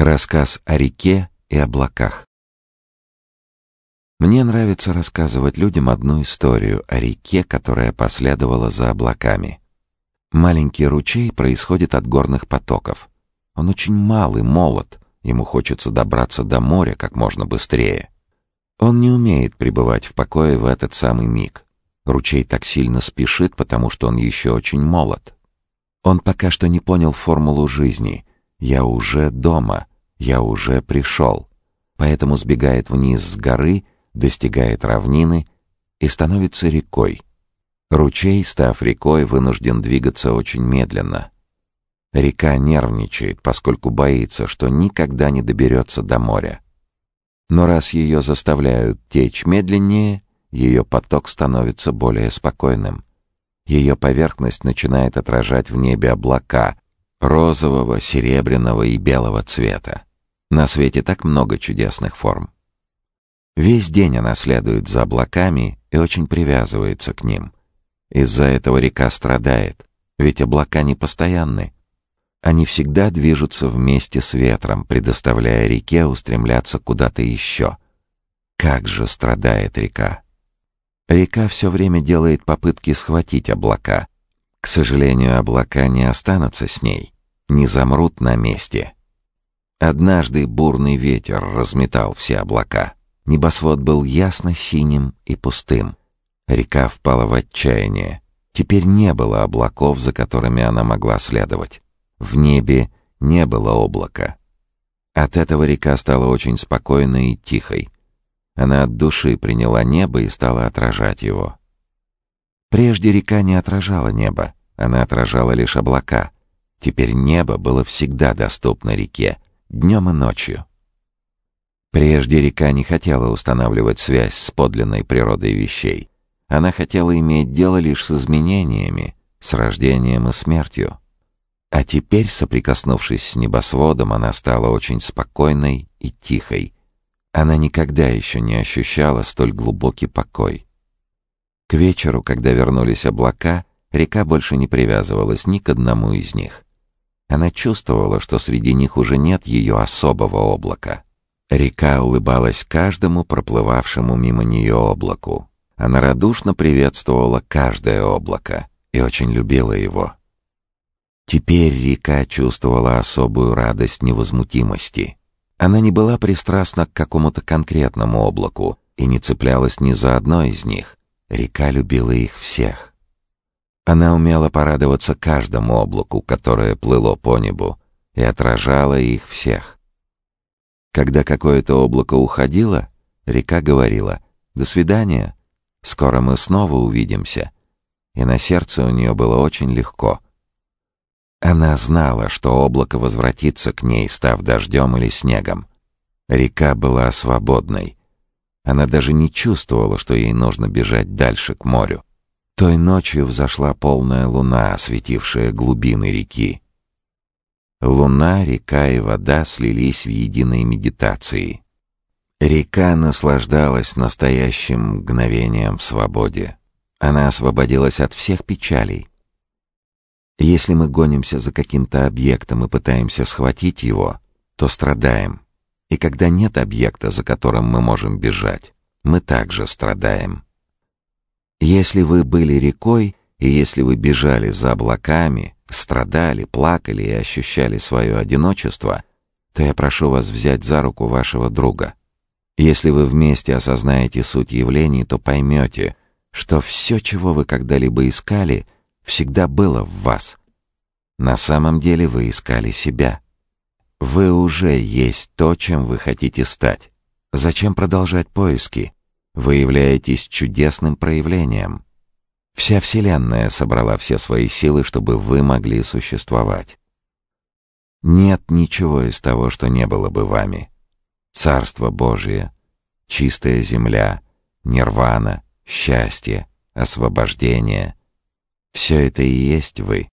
Рассказ о реке и облаках. Мне нравится рассказывать людям одну историю о реке, которая последовала за облаками. Маленький ручей происходит от горных потоков. Он очень малый, молод, ему хочется добраться до моря как можно быстрее. Он не умеет пребывать в покое в этот самый миг. Ручей так сильно спешит, потому что он еще очень молод. Он пока что не понял формулу жизни. «Я уже дома», я уже пришел, поэтому сбегает вниз с горы, достигает равнины и становится рекой. Ручей, став рекой, вынужден двигаться очень медленно. Река нервничает, поскольку боится, что никогда не доберется до моря. Но раз ее заставляют течь медленнее, ее поток становится более спокойным. Ее поверхность начинает отражать в небе облака розового, серебряного и белого цвета. На свете так много чудесных форм. Весь день она следует за облаками и очень привязывается к ним. Из-за этого река страдает, ведь облака не постоянны. Они всегда движутся вместе с ветром, предоставляя реке устремляться куда-то еще. Как же страдает река! Река все время делает попытки схватить облака. К сожалению, облака не останутся с ней, не замрут на месте — Однажды бурный ветер разметал все облака. Небосвод был ясно-синим и пустым. Река впала в отчаяние. Теперь не было облаков, за которыми она могла следовать. В небе не было облака. От этого река стала очень спокойной и тихой. Она от души приняла небо и стала отражать его. Прежде река не отражала небо, она отражала лишь облака. Теперь небо было всегда доступно реке, днем и ночью. Прежде река не хотела устанавливать связь с подлинной природой вещей. Она хотела иметь дело лишь с изменениями, с рождением и смертью. А теперь, соприкоснувшись с небосводом, она стала очень спокойной и тихой. Она никогда еще не ощущала столь глубокий покой. К вечеру, когда вернулись облака, река больше не привязывалась ни к одному из них. Она чувствовала, что среди них уже нет ее особого облака. Река улыбалась каждому проплывавшему мимо нее облаку. Она радушно приветствовала каждое облако и очень любила его. Теперь река чувствовала особую радость невозмутимости. Она не была пристрастна к какому-то конкретному облаку и не цеплялась ни за одно из них. Река любила их всех. Она умела порадоваться каждому облаку, которое плыло по небу, и отражала их всех. Когда какое-то облако уходило, река говорила «До свидания, скоро мы снова увидимся», и на сердце у нее было очень легко. Она знала, что облако возвратится к ней, став дождем или снегом. Река была свободной. Она даже не чувствовала, что ей нужно бежать дальше к морю. Той ночью взошла полная луна, осветившая глубины реки. Луна, река и вода слились в единой медитации. Река наслаждалась настоящим мгновением в свободе. Она освободилась от всех печалей. Если мы гонимся за каким-то объектом и пытаемся схватить его, то страдаем. И когда нет объекта, за которым мы можем бежать, мы также страдаем. Если вы были рекой, и если вы бежали за облаками, страдали, плакали и ощущали свое одиночество, то я прошу вас взять за руку вашего друга. Если вы вместе осознаете суть явлений, то поймете, что все, чего вы когда-либо искали, всегда было в вас. На самом деле вы искали себя. Вы уже есть то, чем вы хотите стать. Зачем продолжать поиски? Вы являетесь чудесным проявлением. Вся Вселенная собрала все свои силы, чтобы вы могли существовать. Нет ничего из того, что не было бы вами. Царство Божие, чистая земля, нирвана, счастье, освобождение — все это и есть вы.